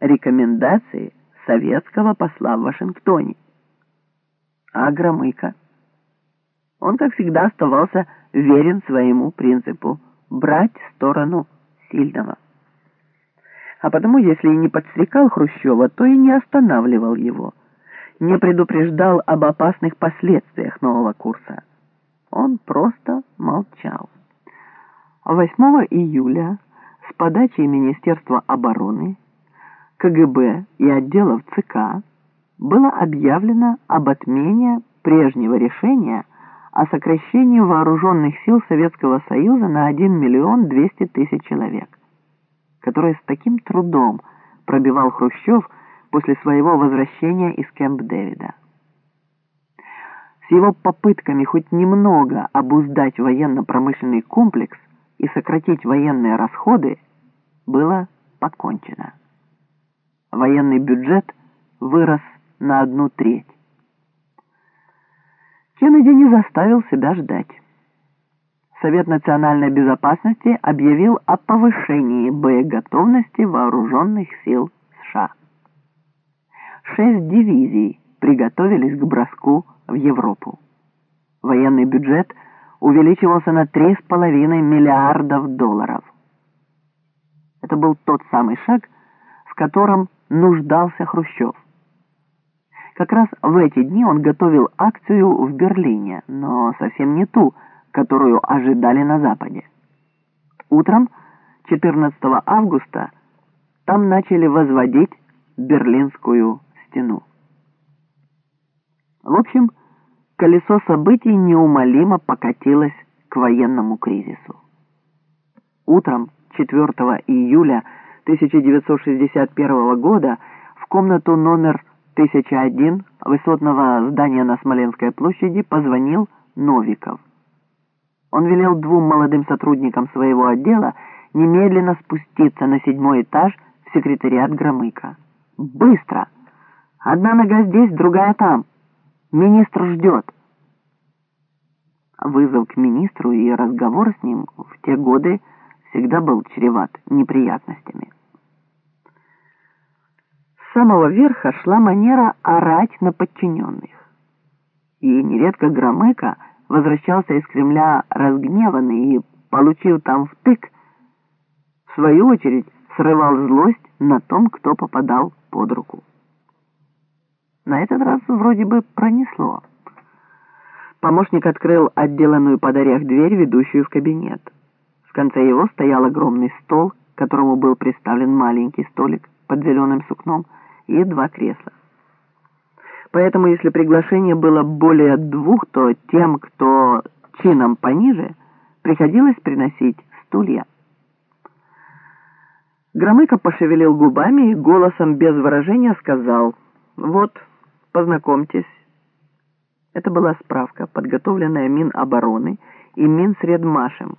рекомендации советского посла в Вашингтоне. А Громыко? Он, как всегда, оставался верен своему принципу брать сторону сильного. А потому, если и не подстрекал Хрущева, то и не останавливал его, не предупреждал об опасных последствиях нового курса. Он просто молчал. 8 июля с подачи Министерства обороны, КГБ и отделов ЦК было объявлено об отмене прежнего решения о сокращении вооруженных сил Советского Союза на 1 миллион 200 тысяч человек, которое с таким трудом пробивал Хрущев после своего возвращения из Кэмп-Дэвида. С его попытками хоть немного обуздать военно-промышленный комплекс и сократить военные расходы было покончено. Военный бюджет вырос на одну треть. Кеннеди не заставил себя ждать. Совет национальной безопасности объявил о повышении боеготовности вооруженных сил США. Шесть дивизий приготовились к броску в Европу. Военный бюджет увеличивался на 3,5 миллиардов долларов. Это был тот самый шаг, котором нуждался Хрущев. Как раз в эти дни он готовил акцию в Берлине, но совсем не ту, которую ожидали на Западе. Утром 14 августа там начали возводить Берлинскую стену. В общем, колесо событий неумолимо покатилось к военному кризису. Утром 4 июля 1961 года в комнату номер 1001 высотного здания на Смоленской площади позвонил Новиков. Он велел двум молодым сотрудникам своего отдела немедленно спуститься на седьмой этаж в секретариат Громыка. «Быстро! Одна нога здесь, другая там. Министр ждет». Вызов к министру и разговор с ним в те годы всегда был чреват неприятностями самого верха шла манера орать на подчиненных. И нередко Громыко возвращался из Кремля разгневанный и, получив там втык, в свою очередь срывал злость на том, кто попадал под руку. На этот раз вроде бы пронесло. Помощник открыл отделанную под орех дверь, ведущую в кабинет. В конце его стоял огромный стол, к которому был приставлен маленький столик под зеленым сукном, и два кресла. Поэтому, если приглашение было более двух, то тем, кто чином пониже, приходилось приносить стулья. Громыко пошевелил губами и голосом без выражения сказал «Вот, познакомьтесь». Это была справка, подготовленная Минобороны и Минсредмашем,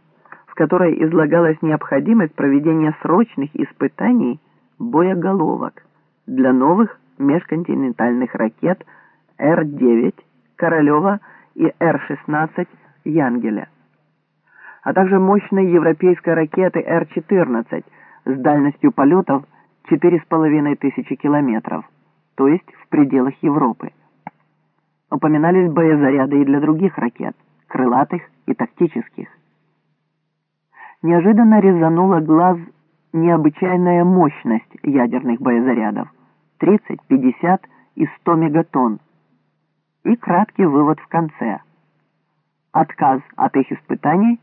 в которой излагалась необходимость проведения срочных испытаний боеголовок для новых межконтинентальных ракет Р-9 Королева и Р-16 Янгеля, а также мощной европейской ракеты Р-14 с дальностью полетов 4,5 тысячи километров, то есть в пределах Европы. Упоминались боезаряды и для других ракет, крылатых и тактических. Неожиданно резанула глаз необычайная мощность ядерных боезарядов. 30, 50 и 100 мегатонн. И краткий вывод в конце. Отказ от их испытаний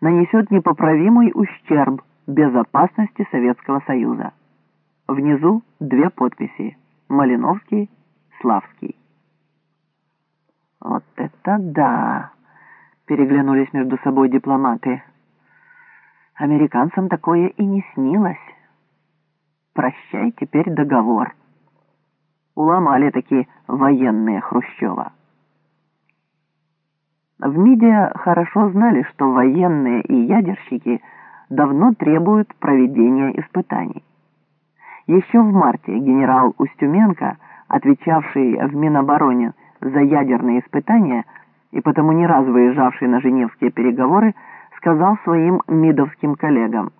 нанесет непоправимый ущерб безопасности Советского Союза. Внизу две подписи Малиновский, Славский. «Вот это да!» — переглянулись между собой дипломаты. «Американцам такое и не снилось. Прощай теперь договор» уломали такие военные Хрущева. В МИДе хорошо знали, что военные и ядерщики давно требуют проведения испытаний. Еще в марте генерал Устюменко, отвечавший в Минобороне за ядерные испытания и потому не раз выезжавший на женевские переговоры, сказал своим мидовским коллегам,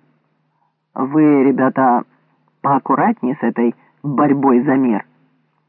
«Вы, ребята, поаккуратнее с этой борьбой за мир.